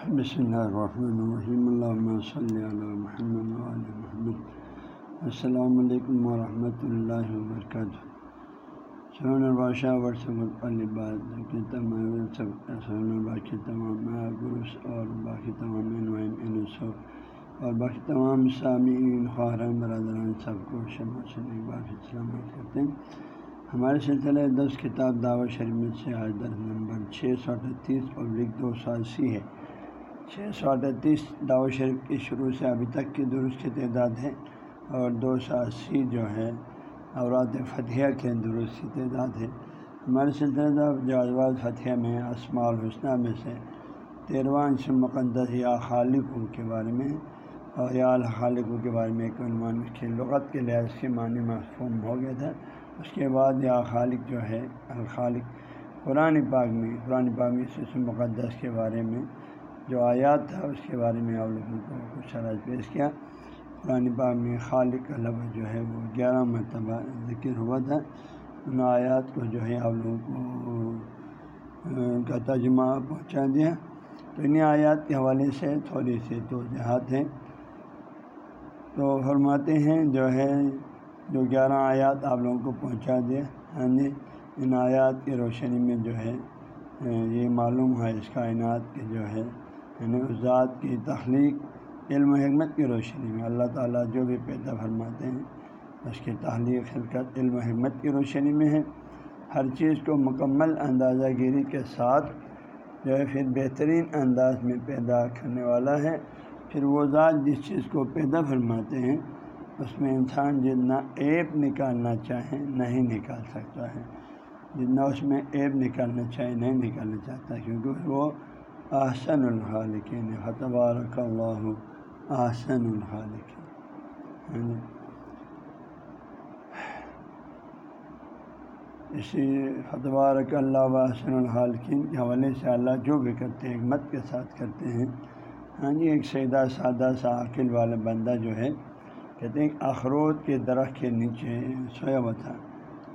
بسم اللہ الرحمن الرحیم اللہ صلی علی محمد علیہ محمد السلام علیکم ورحمۃ اللہ وبرکاتہ سون البادشاہ ورثب الباد کے تمام سون البا کے تمام گروس اور باقی تمام نمائم اور باقی تمام سامعین خواہران برادران سب کو شمع سے ایک بار سلامت کرتے ہیں ہمارے سلسلے دس کتاب دعوت شریف سے آج درس نمبر چھ سو اٹھتیس پبلک دو سو اسی ہے۔ چھ سو اٹھتیس دعوت شریف کی شروع سے ابھی تک کی درست کی تعداد ہے اور دو سو اسی جو ہے اورات فتح کے درست کی تعداد ہے۔ ہمارے سلسلہ جو فتح میں اسماع الحسنہ میں سے تیرواں مقدس یا خالق کے بارے میں اور یا الخالق کے بارے میں ایک عنوان کے لغت کے لحاظ سے معنی مفہوم ہو گیا تھا۔ اس کے بعد یا خالق جو ہے، الخالق، قرآن پاک میں، قرآن پاک میں سس مقدس کے بارے میں جو آیات تھا، اس کے بارے میں آپ لوگوں کو کچھ شرائط پیش کیا۔ قرآن پاک میں خالق کا لفظ جو ہے وہ گیارہ مرتبہ ذکر ہوا تھا۔ ان آیات کو جو ہے آپ لوگوں کو کا ترجمہ پہنچا دیا۔ تو انہیں آیات کے حوالے سے تھوڑی سی توجہات ہیں۔ تو فرماتے ہیں جو ہے، جو گیارہ آیات آپ لوگوں کو پہنچا دیا۔ ہاں جی ان آیات کی روشنی میں جو ہے یہ معلوم ہے اس کائنات کے جو ہے یعنی اس ذات کی تخلیق، علم و حکمت کی روشنی میں اللہ تعالیٰ جو بھی پیدا فرماتے ہیں، اس کی تخلیق، خلقت، علم و حکمت کی روشنی میں ہے۔ ہر چیز کو مکمل اندازہ گیری کے ساتھ جو ہے پھر بہترین انداز میں پیدا کرنے والا ہے۔ پھر وہ ذات جس چیز کو پیدا فرماتے ہیں، اس میں انسان جتنا ایپ نکالنا چاہیں نہیں نکال سکتا ہے۔ جتنا اس میں ایپ نکالنا چاہے، نہیں نکالنا چاہتا، کیونکہ وہ آسن الخالقین فتبارک اللہ، آسن الخالقین یعنی اسی فتبارک اللہ آسن الخالقین کے حوالے سے اللہ جو بھی کرتے ہیں، حکمت کے ساتھ کرتے ہیں۔ ہاں جی ایک سیدھا سادہ سا عقل والا بندہ جو ہے، کہتے ہیں اخروت کے درخت کے نیچے سویا ہوا تھا،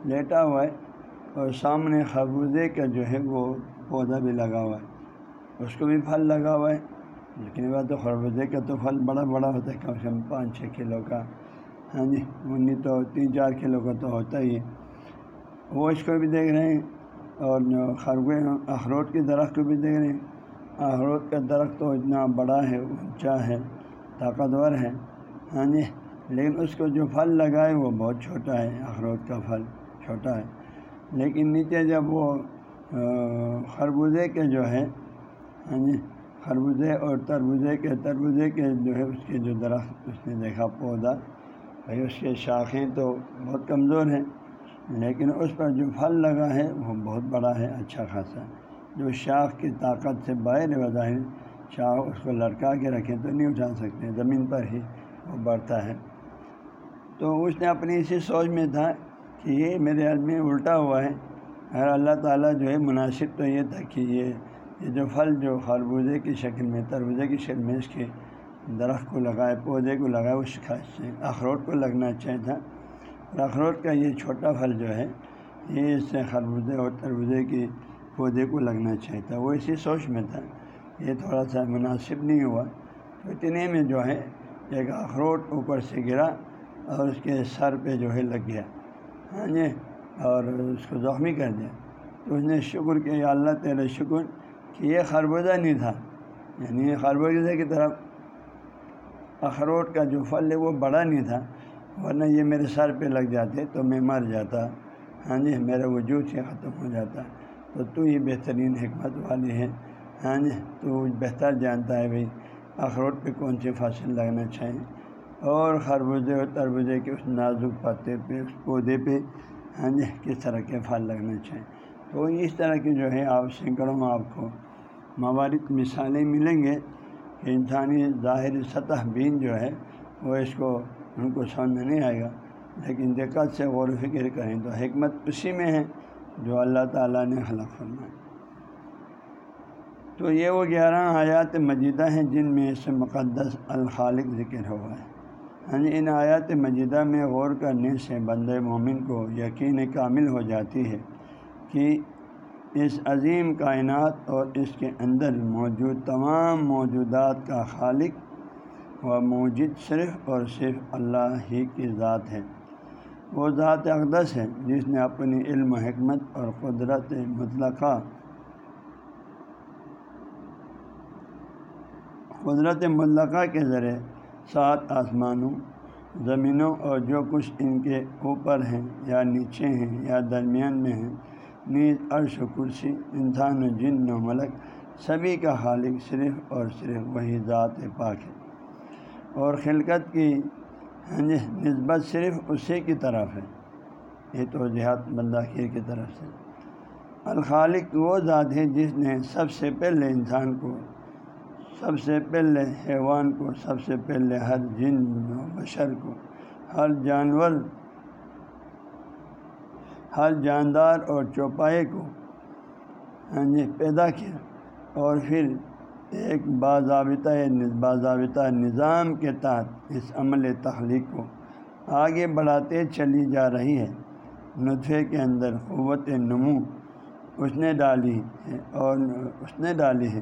لیٹا ہوا ہے اور سامنے خربوزے کا جو ہے وہ پودا بھی لگا ہوا ہے۔ اس کو بھی پھل لگا ہوا ہے۔ لیکن بات تو خربوزے کا تو پھل بڑا بڑا ہوتا ہے، کم سے کم پانچ چھ کلو کا۔ ہاں جی انہیں تو تین چار کلو کا تو ہوتا ہی ہے۔ وہ اس کو بھی دیکھ رہے ہیں اور جو خرگوے اخروٹ کے درخت کو بھی دیکھ رہے ہیں۔ اخروٹ کا درخت تو اتنا بڑا ہے، اونچا ہے، طاقتور ہے۔ ہاں جی لیکن اس کو جو پھل لگائے وہ بہت چھوٹا ہے، اخروٹ کا پھل چھوٹا ہے۔ لیکن نیچے جب وہ خربوزے کے جو ہے ہاں جی خربوزے اور تربوزے کے تربوزے کے جو ہے، اس کے جو درخت اس نے دیکھا، پودا، بھائی اس کے شاخیں تو بہت کمزور ہیں، لیکن اس پر جو پھل لگا ہے، وہ بہت بڑا ہے اچھا خاصا جو شاخ کی طاقت سے باہر بظاہر شاخ اس کو لڑکا کے رکھیں تو نہیں اٹھا سکتے، زمین پر ہی وہ بڑھتا ہے۔ تو اس نے اپنی اسی سوچ میں تھا کہ یہ میرے حال میں الٹا ہوا ہے۔ اگر اللہ تعالیٰ جو ہے، مناسب تو یہ تھا کہ یہ یہ جو پھل جو خربوزے کی شکل میں، تربوزے کی شکل میں اس کے درخت کو لگائے، پودے کو لگائے، اس سے اخروٹ کو لگنا چاہیے تھا اور اخروٹ کا یہ چھوٹا پھل جو ہے، یہ اس سے خربوزے اور تربوزے کی پودے کو لگنا چاہیے تھا وہ اسی سوچ میں تھا۔ یہ تھوڑا سا مناسب نہیں ہوا۔ تو اتنے میں جو ہے، ایک اخروٹ اوپر سے گرا اور اس کے سر پہ جو ہے لگ گیا۔ ہاں جی اور اس کو زخمی کر دیا۔ تو اس نے شکر کیا اللہ تیرے شکر کہ یہ خربوزہ نہیں تھا۔ یعنی یہ خربوزے کی طرف اخروٹ کا جو پھل ہے وہ بڑا نہیں تھا، ورنہ یہ میرے سر پہ لگ جاتے تو میں مر جاتا۔ ہاں جی میرا وجود سے ختم ہو جاتا۔ تو تو یہ بہترین حکمت والی ہے۔ ہاں جی تو بہتر جانتا ہے بھائی اخروٹ پہ کون سی فصل لگنا چاہیے۔ اور خربوزے اور تربوزے کے اس نازک پتے پہ، اس پودے پہ ہاں جی کس طرح کے پھل لگنا چاہیے۔ تو اس طرح کی جو ہے آپ سینکڑوں آپ کو موارد مثالیں ملیں گے کہ انسانی ظاہر سطح بین جو ہے وہ اس کو ان کو سمجھ میں نہیں آئے گا، لیکن دقت سے غور و فکر کریں تو حکمت اسی میں ہے جو اللہ تعالیٰ نے خلق فرمایا تو یہ وہ گیارہ آیات مجیدہ ہیں جن میں اس مقدس الخالق ذکر ہوا ہے۔ ہاں جی ان آیات مجیدہ میں غور کرنے سے بند مومن کو یقین کامل ہو جاتی ہے کہ اس عظیم کائنات اور اس کے اندر موجود تمام موجودات کا خالق و موجود صرف اور صرف اللہ ہی کی ذات ہے۔ وہ ذات اقدس ہے جس نے اپنی علم و حکمت اور قدرت مطلقہ قدرت مطلقہ کے ذریعے سات آسمانوں، زمینوں اور جو کچھ ان کے اوپر ہیں یا نیچے ہیں یا درمیان میں ہیں نیز عرش و کرسی، انسان و جن و ملک، سبھی کا خالق صرف اور صرف وہی ذات پاک ہے۔ اور خلقت کی نسبت صرف اسی کی طرف ہے۔ یہ تو جہاد بندہ خیر کی طرف سے۔ الخالق وہ ذات ہے جس نے سب سے پہلے انسان کو، سب سے پہلے حیوان کو، سب سے پہلے ہر جن و بشر کو، ہر جانور ہر جاندار اور چوپائے کو ہاں جی پیدا کیا اور پھر ایک باضابطہ باضابطہ نظام کے تحت اس عمل تخلیق کو آگے بڑھاتے چلی جا رہی ہے۔ نطفے کے اندر قوت نمو اس نے ڈالی ہے اور اس نے ڈالی ہے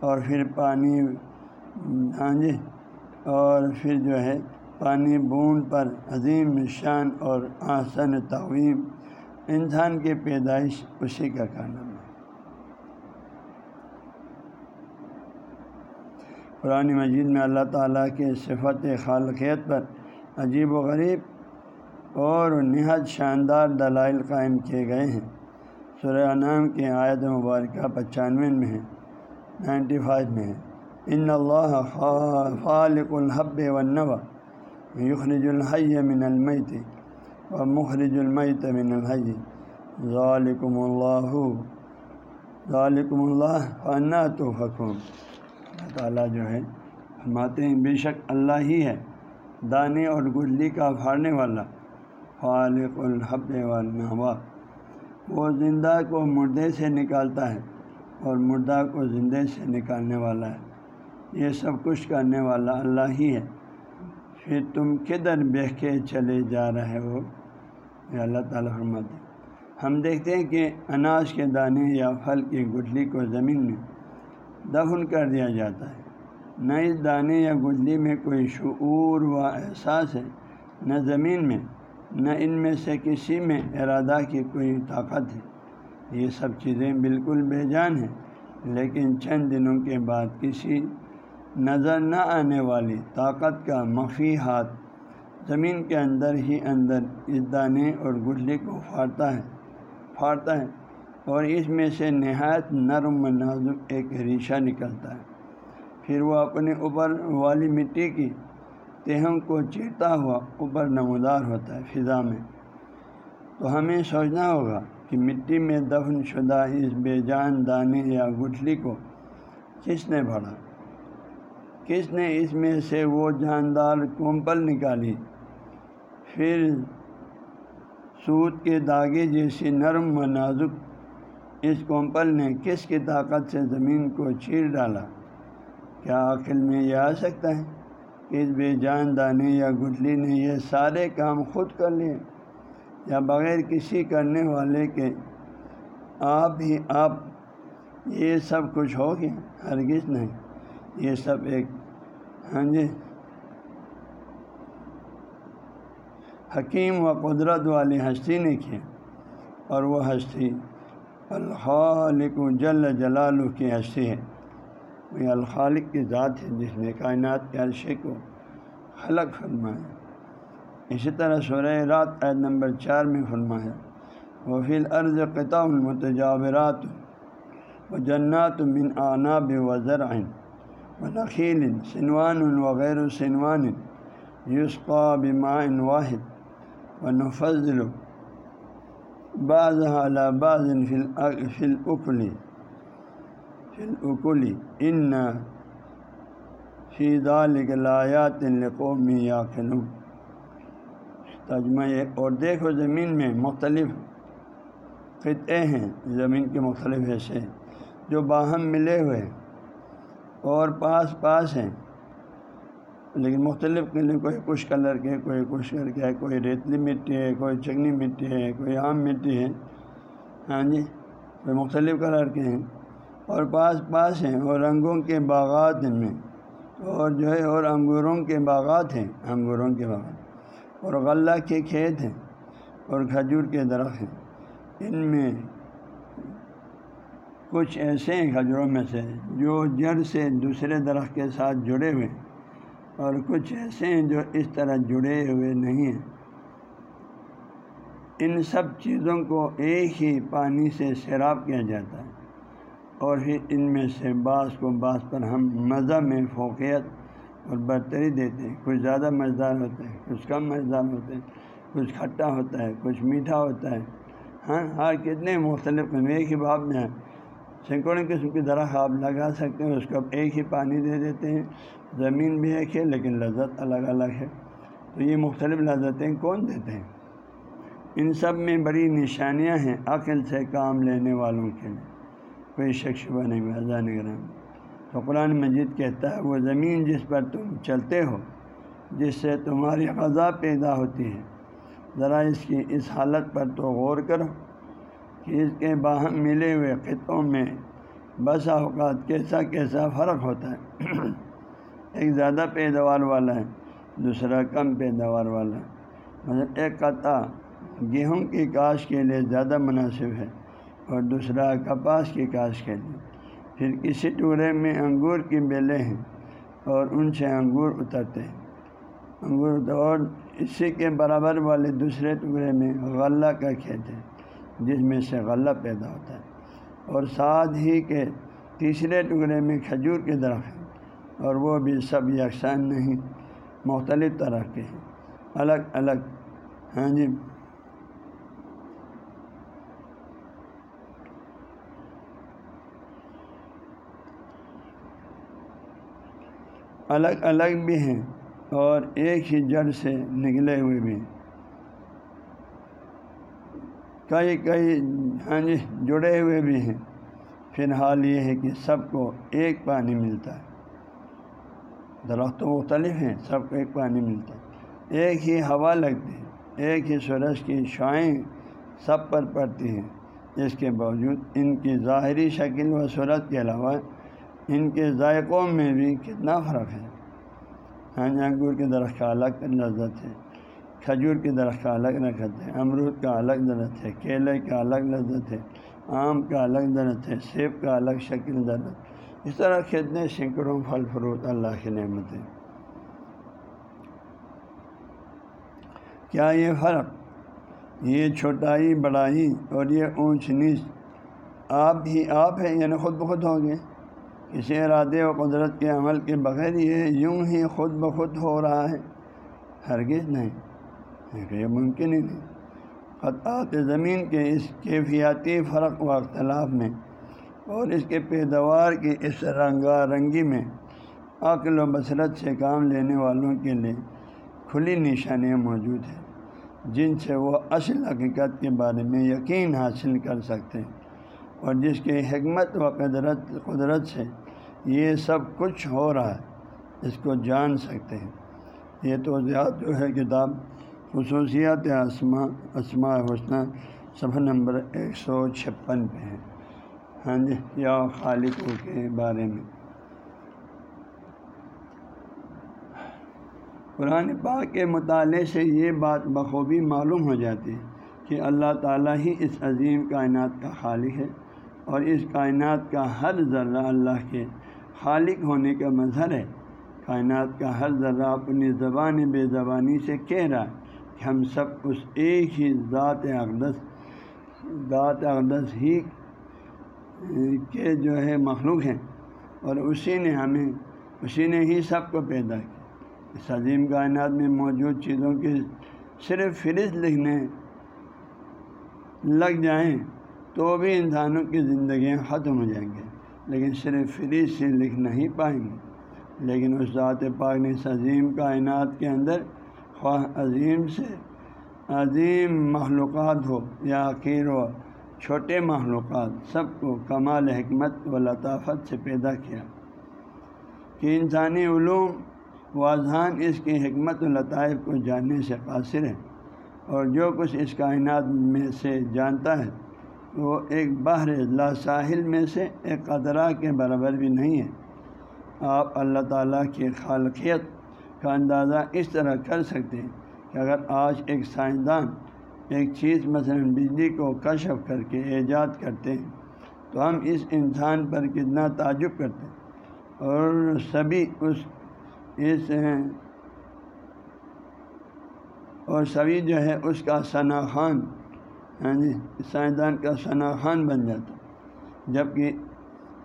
اور پھر پانی ہاں جی اور پھر جو ہے پانی بوند پر عظیم شان اور آسن تعویم انسان کی پیدائش اسی کا کارنامہ ہے۔ قرآن مجید میں اللہ تعالیٰ کے صفت خالقیت پر عجیب و غریب اور نہایت شاندار دلائل قائم کیے گئے ہیں۔ سورہ نام کی آیت مبارکہ پچانوے میں ہے، نائنٹی فائیو میں ہے۔ ان اللہ خالق الحب و نوا یخرج الحی من المیت۔ و مخرج المیت من الحی ذالکم اللہ ذالکم اللہ فنا تو حکم اللہ تعالیٰ جو ہے، فرماتے ہیں، بے شک اللہ ہی ہے، دانے اور گلی کا پھاڑنے والا، خالق الحب و وہ زندہ کو مردے سے نکالتا ہے اور مردہ کو زندے سے نکالنے والا ہے۔ یہ سب کچھ کرنے والا اللہ ہی ہے۔ پھر تم کدھر بہ کے چلے جا رہے ہو؟ اللہ تعالیٰ فرماتے ہم دیکھتے ہیں کہ اناج کے دانے یا پھل کی گٹلی کو زمین میں دفن کر دیا جاتا ہے۔ نہ اس دانے یا گٹلی میں کوئی شعور و احساس ہے، نہ زمین میں، نہ ان میں سے کسی میں ارادہ کی کوئی طاقت ہے۔ یہ سب چیزیں بالکل بے جان ہیں، لیکن چند دنوں کے بعد کسی نظر نہ آنے والی طاقت کا مفی ہاتھ زمین کے اندر ہی اندر اس دانے اور گٹھلی کو پھاڑتا ہے پھاڑتا ہے اور اس میں سے نہایت نرم و نازک ایک ریشہ نکلتا ہے۔ پھر وہ اپنے اوپر والی مٹی کی تہم کو چیرتا ہوا اوپر نمودار ہوتا ہے فضا میں۔ تو ہمیں سوچنا ہوگا کہ مٹی میں دفن شدہ اس بے جان دانے یا گٹھلی کو کس نے بھرا کس نے اس میں سے وہ جاندار کومپل نکالی؟ پھر سود کے داغے جیسی نرم و نازک اس کومپل نے کس کی طاقت سے زمین کو چیر ڈالا؟ کیا عقل میں یہ آ سکتا ہے کہ اس بے جان دانے یا گٹھلی نے یہ سارے کام خود کر لیے یا بغیر کسی کرنے والے کے آپ ہی آپ یہ سب کچھ ہو گیا؟ ہرگز نہیں۔ یہ سب ایک ہاں جی۔ حکیم و قدرت والی ہستی نے کیا اور وہ ہستی الخالق جل جلال کی ہستی ہے۔ وہ الخالق کی ذات ہے جس نے کائنات کے عرشے کو خلق فرمایا اسی طرح سورہ رات عید نمبر چار میں فرمایا وہ فی العرض قطع المتجاورات و جنات من آناب و ذرعن و نخیل سنوان وغیر سنوان یسقا بماء واحد و نفضل بعض على بعض فی الاکلی ان فی ذلك لایات لقوم یاقلون ترجمہ اور دیکھو زمین میں مختلف خطے ہیں، زمین کے مختلف حصے جو باہم ملے ہوئے اور پاس پاس ہیں۔ لیکن مختلف قلعے کوئی کچھ کلر کے، کوئی کچھ کر کے ہے کوئی ریتلی مٹی ہے، کوئی چکنی مٹی ہے، کوئی عام مٹی ہے۔ ہاں جی وہ مختلف کلر کے ہیں۔ اور پاس پاس ہیں اور رنگوں کے باغات ان میں اور جو ہے، اور انگوروں کے باغات ہیں۔ انگوروں کے باغات۔ اور غلہ کے کھیت ہیں۔ اور کھجور کے درخت ہیں۔ ان میں کچھ ایسے ہیں کھجوروں میں سے جو جڑ سے دوسرے درخت کے ساتھ جڑے ہوئے ہیں۔ اور کچھ ایسے ہیں جو اس طرح جڑے ہوئے نہیں ہیں۔ ان سب چیزوں کو ایک ہی پانی سے سیراب کیا جاتا ہے اور پھر ان میں سے بعض کو بعض پر ہم مزہ میں فوقیت اور برتری دیتے ہیں۔ کچھ زیادہ مزدار ہوتے ہیں، کچھ کم مزدار ہوتے ہیں، کچھ کھٹا ہوتا ہے، کچھ میٹھا ہوتا ہے۔ ہاں ہاں کتنے مختلف قسم ایک ہی بھاپ میں سینکڑوں قسم کی درخت آپ لگا سکتے ہیں، اس کو ایک ہی پانی دے دیتے ہیں۔ زمین بھی ایک ہے لیکن لذت الگ الگ ہے۔ تو یہ مختلف لذتیں کون دیتے ہیں؟ ان سب میں بڑی نشانیاں ہیں عقل سے کام لینے والوں کے لیے۔ کوئی شخص نہیں ہوا نگران تو قرآن مجید کہتا ہے، وہ زمین جس پر تم چلتے ہو، جس سے تمہاری غذا پیدا ہوتی ہے، ذرا اس کی، اس حالت پر تو غور کرو کہ اس کے باہم ملے ہوئے خطوں میں بسا اوقات کیسا کیسا فرق ہوتا ہے۔ ایک زیادہ پیداوار والا ہے، دوسرا کم پیداوار والا ہے۔ مطلب ایک قطع گیہوں کی کاش کے لیے زیادہ مناسب ہے اور دوسرا کپاس کی کاش کے لیے۔ پھر کسی ٹکڑے میں انگور کی بیلیں ہیں اور ان سے انگور اترتے ہیں۔ انگور اور اسی کے برابر والے دوسرے ٹکڑے میں غلہ کا کھیت ہے، جس میں سے غلہ پیدا ہوتا ہے۔ اور ساتھ ہی کے تیسرے ٹکڑے میں کھجور کے درخت ہیں اور وہ بھی سب یکساں نہیں، مختلف طرح کے ہیں، الگ الگ ہاں جی۔ الگ الگ بھی ہیں اور ایک ہی جڑ سے نکلے ہوئے بھی کئی کئی ہاں جی جڑے ہوئے بھی ہیں۔ فی الحال یہ ہے کہ سب کو ایک پانی ملتا ہے۔ درخت تو مختلف ہیں، سب کو ایک پانی ملتا ہے۔ ایک ہی ہوا لگتی ہے، ایک ہی سورج کی شعائیں سب پر پڑتی ہیں۔ اس کے باوجود ان کی ظاہری شکل و صورت کے علاوہ ان کے ذائقوں میں بھی کتنا فرق ہے۔ ہاں جی، انگور کے درخت کا الگ لذت ہے، کھجور کے درخت کا الگ لذت ہے، امرود کا الگ درخت ہے، کیلے کا الگ لذت ہے، آم کا الگ درخت ہے، سیب کا الگ شکل درخت اس طرح کتنے سینکڑوں پھل فروٹ اللہ کی نعمت کیا یہ فرق یہ چھوٹائی، بڑائی اور یہ اونچ نیچ آپ ہی آپ ہے یعنی خود بخود ہوں گے؟ کسی ارادے و قدرت کے عمل کے بغیر یہ یوں ہی خود بخود ہو رہا ہے؟ ہرگز نہیں یہ ممکن ہی نہیں۔ خطاط زمین کے اس کیفیاتی فرق و اختلاف میں اور اس کے پیداوار کی اس رنگا رنگی میں عقل و بصرت سے کام لینے والوں کے لیے کھلی نشانیاں موجود ہیں، جن سے وہ اصل حقیقت کے بارے میں یقین حاصل کر سکتے ہیں۔ اور جس کی حکمت و قدرت قدرت سے یہ سب کچھ ہو رہا ہے، اس کو جان سکتے ہیں۔ یہ تو زیادہ جو ہے، کتاب خصوصیات اسما اسماء حسنہ، صفحہ نمبر ایک سو چھپن پہ ہے۔ ہاں جی یا خالقوں کے بارے میں۔ قرآن پاک کے مطالعے سے یہ بات بخوبی معلوم ہو جاتی ہے کہ اللہ تعالیٰ ہی اس عظیم کائنات کا خالق ہے اور اس کائنات کا ہر ذرہ اللہ کے خالق ہونے کا مظہر ہے۔ کائنات کا ہر ذرہ اپنی زبان بے زبانی سے کہہ رہا ہے کہ ہم سب اس ایک ہی ذات اقدس ذات اقدس ہی کے جو ہے مخلوق ہیں اور اسی نے ہمیں اسی نے ہی سب کو پیدا کیا۔ اس عظیم کائنات میں موجود چیزوں کی صرف فہرست لکھنے لگ جائیں تو بھی انسانوں کی زندگیاں ختم ہو جائیں گے لیکن صرف فری سے لکھ نہیں پائیں گے۔ لیکن اس ذات پاک نے اس عظیم کائنات کے اندر خواہ عظیم سے عظیم محلوقات ہو یا عقیر ہو چھوٹے محلوقات سب کو کمال، حکمت و لطافت سے پیدا کیا۔ کہ انسانی علوم واضحان اس کی حکمت و لطائف کو جاننے سے قاصر ہے اور جو کچھ اس کائنات میں سے جانتا ہے، وہ ایک بحر لا ساحل میں سے ایک قطرہ کے برابر بھی نہیں ہے۔ آپ اللہ تعالیٰ کی خالقیت کا اندازہ اس طرح کر سکتے ہیں کہ اگر آج ایک سائنسدان ایک چیز مثلا بجلی کو کشف کر کے ایجاد کرتے ہیں، تو ہم اس انسان پر کتنا تعجب کرتے ہیں۔ اور سبھی اس اس اور سبھی جو ہے اس کا ثنا خان ہاں جی سائنسدان کا ثنا خان بن جاتا جبکہ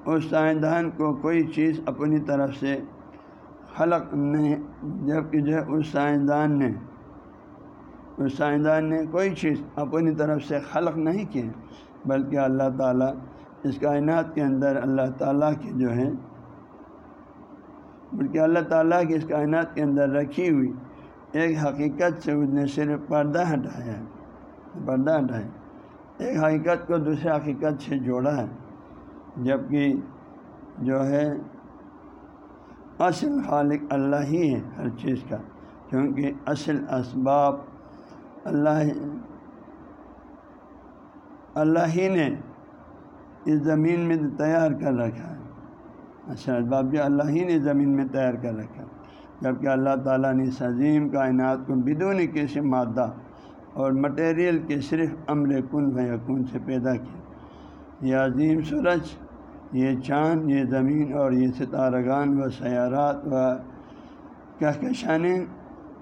اس سائنسدان کو کوئی چیز اپنی طرف سے خلق نہیں، جبکہ جو ہے اس سائنسدان نے اس سائنسدان نے کوئی چیز اپنی طرف سے خلق نہیں کی، بلکہ اللہ تعالیٰ اس کائنات کے اندر اللہ تعالیٰ کی جو ہے، بلکہ اللہ تعالیٰ کی اس کائنات کے اندر رکھی ہوئی ایک حقیقت سے اس نے صرف پردہ ہٹایا ہے، پردہ ہٹایا ایک حقیقت کو دوسرے حقیقت سے جوڑا ہے، جبکہ جو ہے، اصل خالق اللہ ہی ہے ہر چیز کا، کیونکہ اصل اسباب اللہ اللہ ہی نے اس زمین میں تیار کر رکھا ہے۔ اچھا، اصل اسباب بھی اللہ ہی نے زمین میں تیار کر رکھا ہے، جبکہ اللہ تعالیٰ نے اس عظیم کائنات کو بدون کسی مادہ اور مٹیریل کے صرف امر کن و یقون سے پیدا کیا۔ یہ عظیم سورج، یہ چاند، یہ زمین اور یہ ستارگان و سیارات و کہکشانیں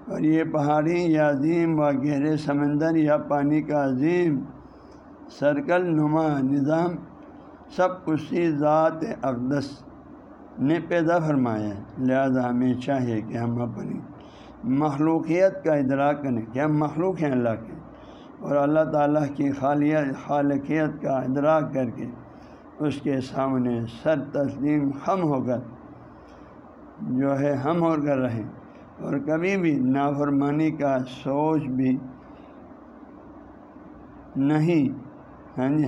اور یہ پہاڑی یا عظیم و گہرے سمندر یا پانی کا عظیم سرکل نما نظام سب اسی ذات اقدس نے پیدا فرمایا ہے۔ لہذا ہمیں چاہیے کہ ہم اپنی مخلوقیت کا ادراک کریں کہ ہم مخلوق ہیں اللہ کے اور اللہ تعالیٰ کی خالیت خالقیت کا ادراک کر کے اس کے سامنے سر تسلیم ہم ہو کر جو ہے ہم ہو کر رہیں۔ اور کبھی بھی نافرمانی کا سوچ بھی نہیں ہاں جی؟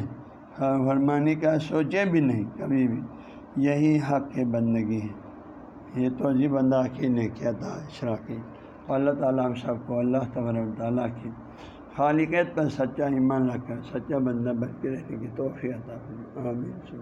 فرمانی کا سوچے بھی نہیں، کبھی بھی۔ یہی حق ہے بندگی ہے یہ تو جی بندہ کی نے کیا تھا اشراقی اللہ تعالیٰ ہم سب کو، اللہ تبارک تعالیٰ کی خالقیت پر سچا ایمان رکھ کر سچا بندہ بن کے رہنے کی توفیع عطا آمین۔